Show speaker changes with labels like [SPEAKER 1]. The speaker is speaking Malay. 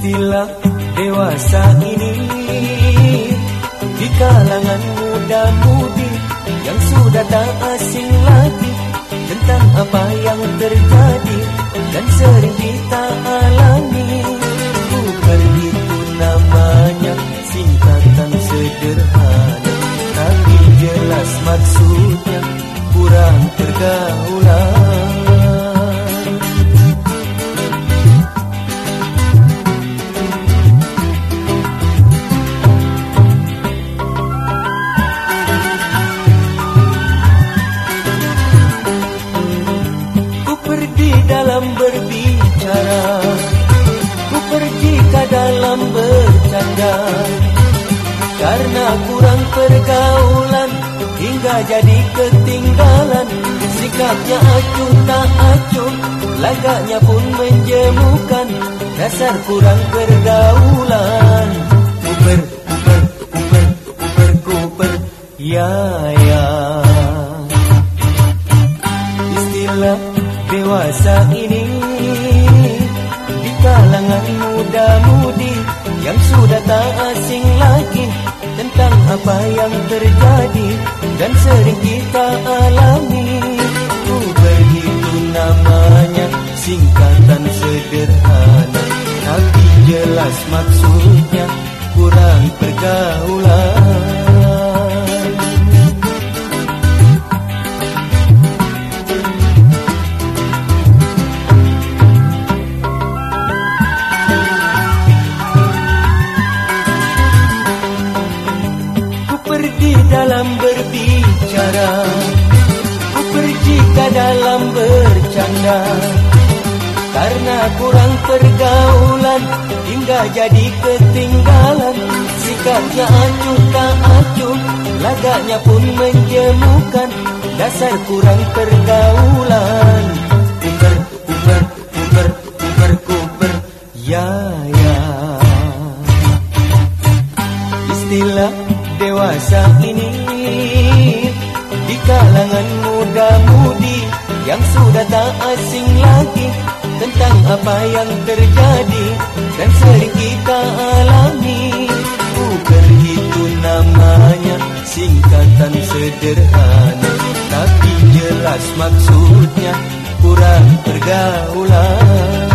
[SPEAKER 1] istilah dewasa ini di kalangan muda mudi yang sudah tak asing lagi tentang apa yang terjadi dan sering kita alami bukan itu namanya singkatan sederhana. Dalam bercanda. Karena kurang pergaulan Hingga jadi ketinggalan. Sikapnya acuh tak acuh Lagaknya pun menjemukan. Dasar kurang pergaulan. Kuper, kuper, kuper, kuper, kuper Ya, ya. Istilah dewasa ini tak asing lagi tentang apa yang terjadi dan sering kita alami. Uber itu namanya singkatan sederhana tapi jelas maksudnya kurang pergaulan dalam berbicara. Ku pergi ke dalam bercanda. Karena kurang pergaulan Hingga jadi ketinggalan. Sikapnya acuh tak acuh Lagaknya pun menjemukan. Dasar kurang pergaulan. Kuper, kuper, kuper, kuper, kuper Ya, ya. Istilah dewasa ini. Di kalangan muda-mudi yang sudah tak asing lagi tentang apa yang terjadi dan sering kita alami. Bukan itu namanya singkatan sederhana tapi jelas maksudnya kurang pergaulan